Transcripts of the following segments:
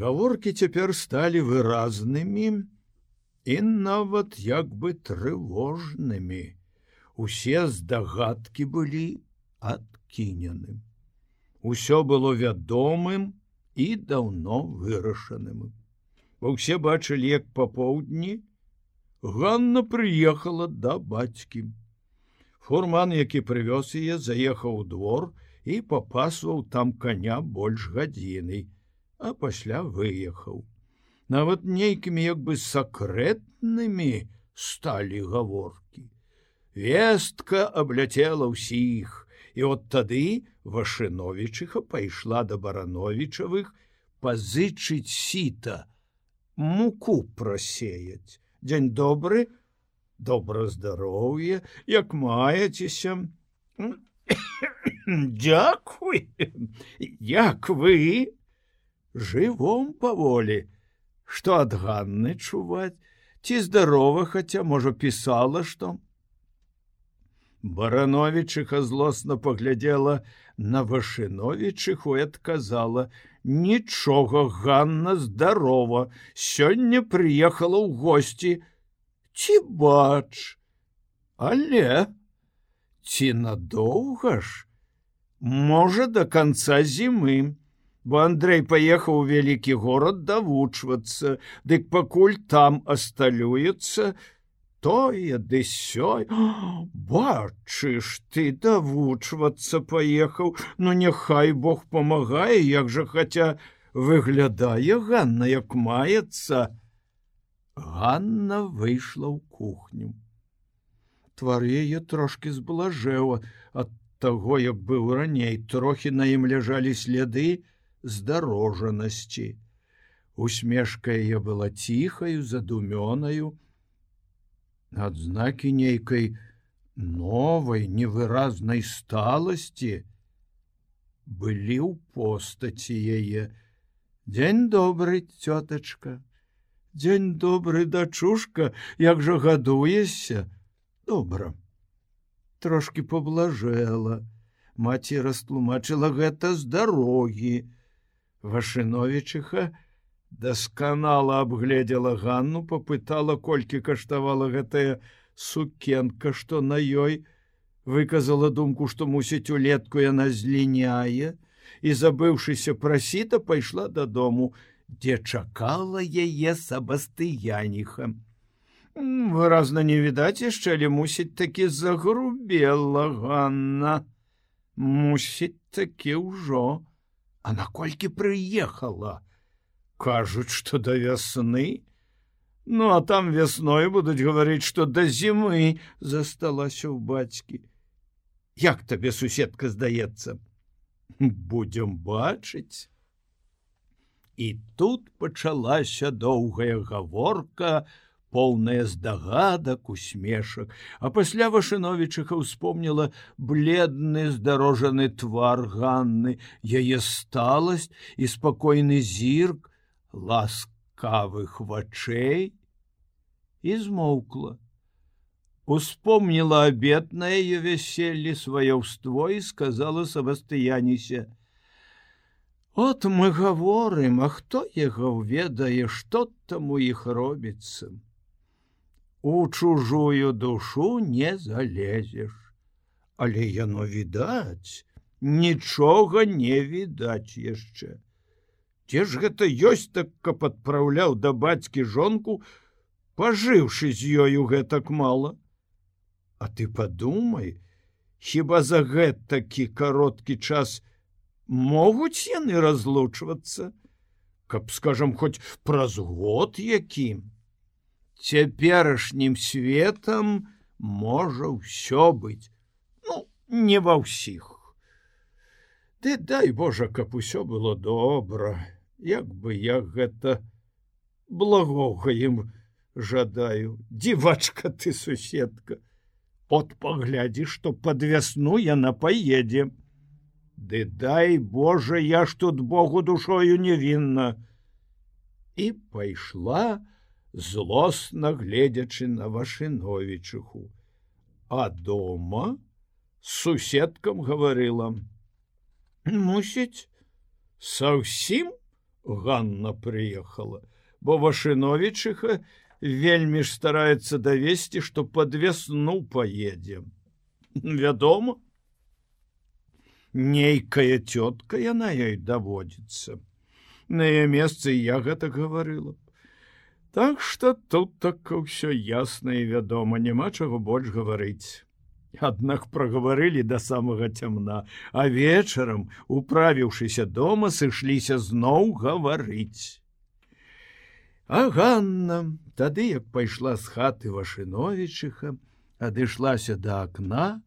Гаворкі цяпер сталі выразнымі і нават як бы трывожнымі. Усе здагадкі былі адкіненым. Усё было вядомым і даўно вырашаным. Бо ўсе бачылі, як па поўдні Ганна прыехала да бацькі. Фурман, які прывёз яе, заехаў у двор і папасваў там коня больш гадзіны, а пасля выехаў. Нават нейкімі як бы сакрэтнымі сталі гаворкі. Вестка абляцела ўсіх, і от тады Вашыновічыха пайшла да барановічавых пазычыць сіта, муку прасеяць. Дзень добры, добра здароўе, як маецеся. Дякуй, як вы жывом паволі, што ад Ганны чуваць, ці здарова, хаця можа пісала што. Барановічыха злосна паглядзела на Вашыновічыху і адказала: Нічога Ганна здарова, сёння прыехала ў госці, ці бач, Але? Ці надоўга ж, можа до конца зімы, бо Андрей паехаў у вялікі горад давучвацца, дык пакуль там асталюецца, тое ды сёй. Бачыш ты давучвацца паехаў ну няхай бог памагае як жа хаця выглядае Ганна як маецца. Ганна выйшла ў кухню. Твар яе трошки зблажэła ад таго як быў раней. Трохі на ім ляжалі следы здарожанасці усмешка яе была ціхаю задумёнаю адзнакі нейкай новай невыразнай сталасці былі ў постаці яе. Дзень добрый цётачка дзень добрый дачушка як жа гадуешся? Добра трошки поблажэла маці растлумачыла гэта з дарогі вашыновічыха дасканала абгледзела Ганну попытала колькі каштавала гэтая сукенка што на ёй выказала думку што мусіць улетку яна зліняе і забыўшыся прасіта пайшла дадому дзе чакала яе сабастыяніха. Выразна не відаць яшчэ але мусіць такі загрубела Ганна. Мусіць такі ўжо а наколькі прыехала? Кажуць что да вясны. Ну а там вясной будуць гаварыць что да зімы засталася ў бацькі. Як табе суседка здаецца? Будем бачыць. І тут пачалася доўгая гаворка полная здагадак усмешак а пасля вашыновічыха успомніла бледны здарожаны твар ганны яе сталасць і спакойны зірк ласкавых вачэй і змоўкла. Успомніла абетнае ее вяселле сваёўство і сказала сабастыяніся: От мы гаворым, а хто яго ведае, што там у іх робіцца. У чужую душу не залезеш, Але яно відаць, нічога не відаць яшчэ. Ці ж гэта ёсць так, каб адпраўляў да бацькі жонку, пажыўшы з ёю гэтак мала. А ты падумай, хіба за гэтакі кароткі час могуць яны разлучвацца, каб скажам хоць праз год якім. Цяперашнім светам можа ўсё быць, ну, не ва ўсіх. Ты дай Божа, каб усё было добра як бы я гэта благога ім жадаю. Дзівачка ты суседка. От паглядзі што под вясну яна поедзе ды дай Боже я ж тут Богу душою невінна і пайшла злосна гледзячы на вашыновічыху а дома суседкам гаварыла мусіць саўсім Ганна прыехала, бо Вашыновічыха вельмі ж стараецца давесці, што пад вясну паедзем. Вядома, нейкая цётка яна ёй даводзіцца. На яе месцы я гэта гаварыла. Так што тут так ўсё ясна і вядома, няма чаго больш гаварыць. Аднак прагаварылі да самага цямна, а вечарам, управіўшыся дома, сышліся зноў гаварыць. А Ганна, тады як пайшла з хаты Вашыновічыха, адышлася да акна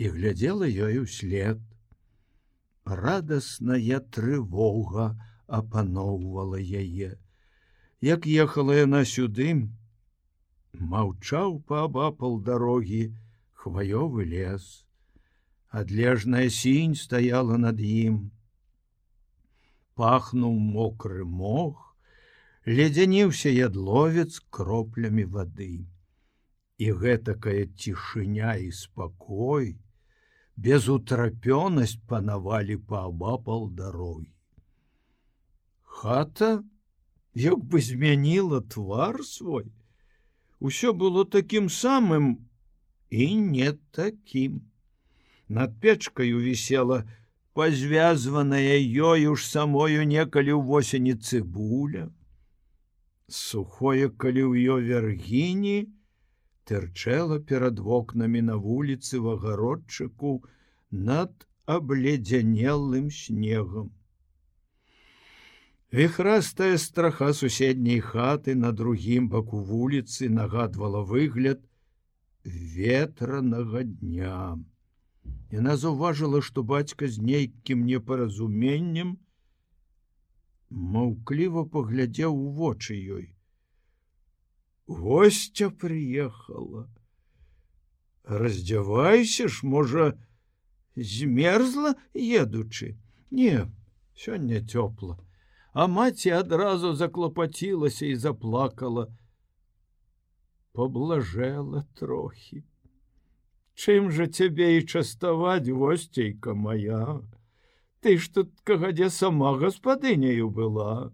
і глядзела ёй услед. Радасная трывога апаноўвала яе. Як ехала яна сюды, маўчаў паабапал дарогі хваёвы лес. Адлежная сінь стаяла над ім. Пахнуў мокры мох, ледзяніўся ядловец кроплямі вады. І гэтакая цішыня і спакой, безутрапёнасць панавалі паабапал дарогі. Хата як бы змяніла твар свой. Усё было такім самым і не такім. Над печкаю вісела пазвязваная ёю ж самою некалі ў восені цыбуля. Сухое калі ў ё вяргіні, тырчэла перад вокнамі на вуліцы в агародчыку над абледзянелым снегам. Віхрастая страха суседняй хаты на другім баку вуліцы нагадвала выгляд ветранага дня. Яна заўважыла, што бацька з нейкім непаразуменнем маўкліва паглядзеў у вочы ёй. Гостя приехала раздзявайся ж можа змерзла едучы. Не сёння цёпла а маці адразу заклопацілася і заплакала. Поблажэла трохі чым жа цябе і частаваць гостейка моя? Ты ж тут кагадзе сама гаспадыняю была.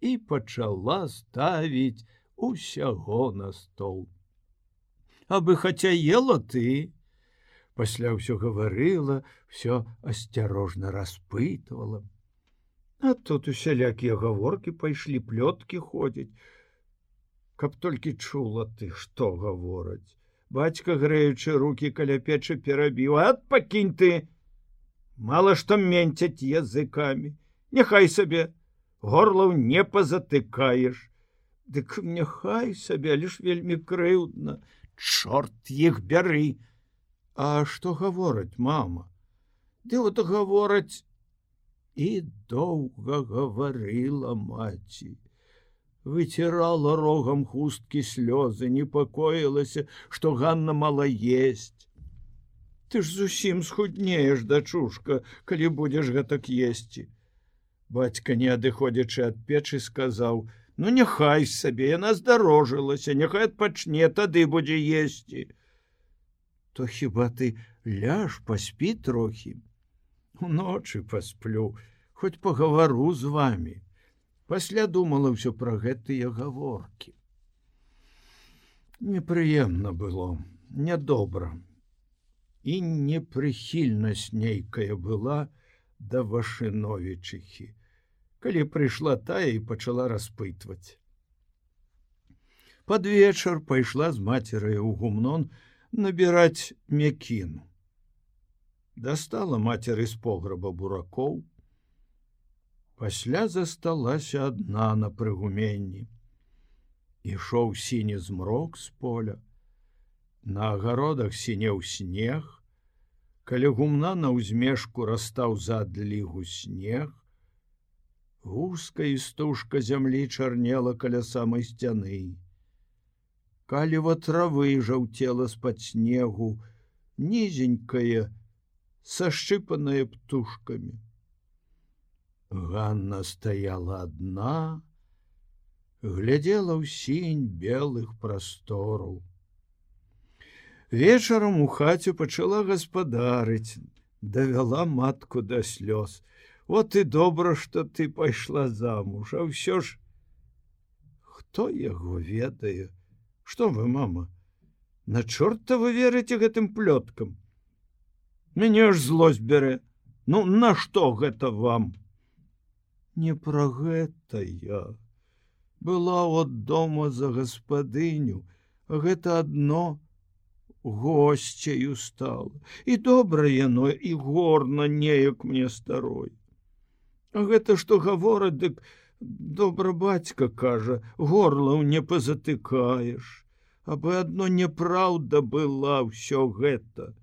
І пачала ставіць усяго на стол. Абы хаця ела ты, пасля ўсё гаварыла, все асцярожна распытывала. А тут усялякія гаворкі пайшлі плёткі ходзіць. Каб толькі чула ты, што гавораць. Бацька грэючы руки каля печы перабіў, ад пакінь ты, Мала што менцяць языкамі, Няхай сабе горлаў не пазатыкаеш. Дык няхай сабе лишь вельмі крыўдна, чорт іх бяры. А што гавораць мама? Ды вот гавораць і доўга гаварыла маці. Выцірала рогам хусткі слёзы, непакоілася, што Ганна мала есть. Ты ж зусім схуднееш, дачушка, калі будзеш гэтак есці. Бацька, не адыходзячы ад печы, сказаў: « Ну няхай сабе яна здарожылася, няхай адпачне тады будзе есці. То хіба ты ляж паспі трохі. Уночы пасплю, хоць пагавару з вами. Пасля думала ўсё пра гэтыя гаворкі. Непрыемна было, нядобра. І непрыхільнасць нейкая была да вашыновічыхі калі прыйшла тая і пачала распытваць. Пад вечар пайшла з мацерай у гумнон набіраць мякіну. Дастала мацеры з пограба буракоў. Пасля засталася адна на прыгуменні. Ішоў сіні змрок з поля. На агародах сінеў снег, каля гумна на ўзмешку растаў за адлігу снег, Гуская істужка зямлі чарнела каля самай сцяны. Каліва травы жаўцела з-пад снегу, нізенькая, сашчыпаная птушкамі. Ганна стаяла адна, глядзела ў сінь белых прастораў. Вечарам у хаце пачала гаспадарыць, давяла матку да слёз, вот і добра что ты пайшла замуж а ўсё ж хто яго ведае что вы мама на чорта вы верыце гэтым плёткам мяне ж злость бярэ. Ну на что гэта вам? Не про гэта я. Была от дома за гаспадыню гэта одно гостцею стала. І добра яно і горна неяк мне старой. А гэта што гавораць дык добра бацька кажа горлаў не пазатыкаеш абы одно неправда была ўсё гэта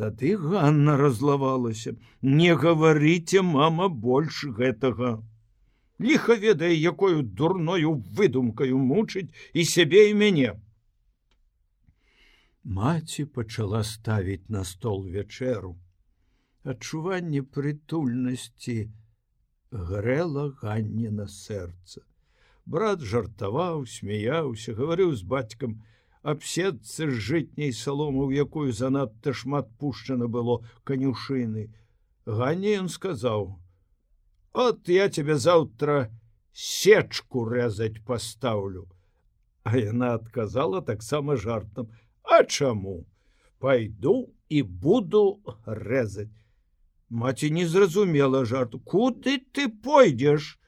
Тады Ганна разлавалася не гаварыце мама больш гэтага. Ліха ведае якою дурною выдумкаю мучыць і сябе і мяне. Маці пачала ставіць на стол вячэру. Адчуванне прытульнасці грэла ганне на сэрца. Брат жартаваў смяяўся гаварыў з бацькам абседцы з жытняй салому в якую занадта шмат пушчана было канюшыны ганне ён сказаў от я тебе завтра сечку рэзаць пастаўлю а яна адказала таксама жартам а чаму? Пойду і буду рэзаць маці не зразумела жарту. Куды ты пойдзеш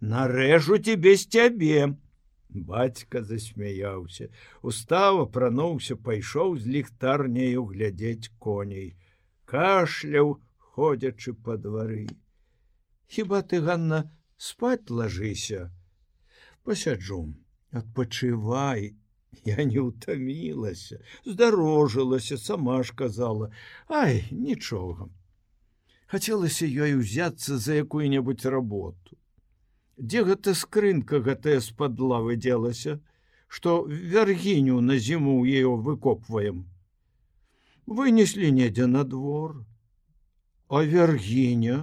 нарэжу тебе з цябе бацька засмяяўся устава прануўся пайшоў з ліхтарняю глядзець коней. Кашляў ходзячы па двары. Хіба ты ганна спать ложыся посяджу отпачывай я не утамілася здарожылася сама ж казала. Ай нічога. Хацелася ёй узяться за якую-небудзь работу дзе гэта скрынка гэтая з-пад лавы дзелася что вяргіню на зіму ее выкопваем? Вынеслі недзе на двор. А вяргіня?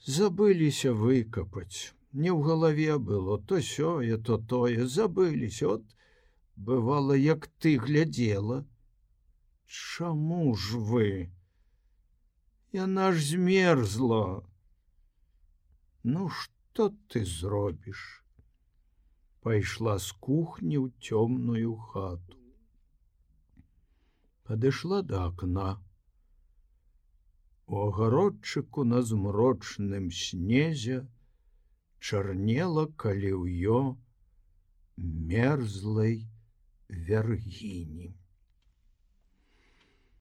Забыліся выкапаць. Не ў галаве было. То сёе то тое. Забыліся. От бывала як ты глядзела. Чаму ж вы? Яна ж змерзла ну что ты зробіш пайшла з кухні ў цёмную хату. Падышла да акна У агародчыку на змрочным снезе чарнела калі ўё мерзлай вяргіні.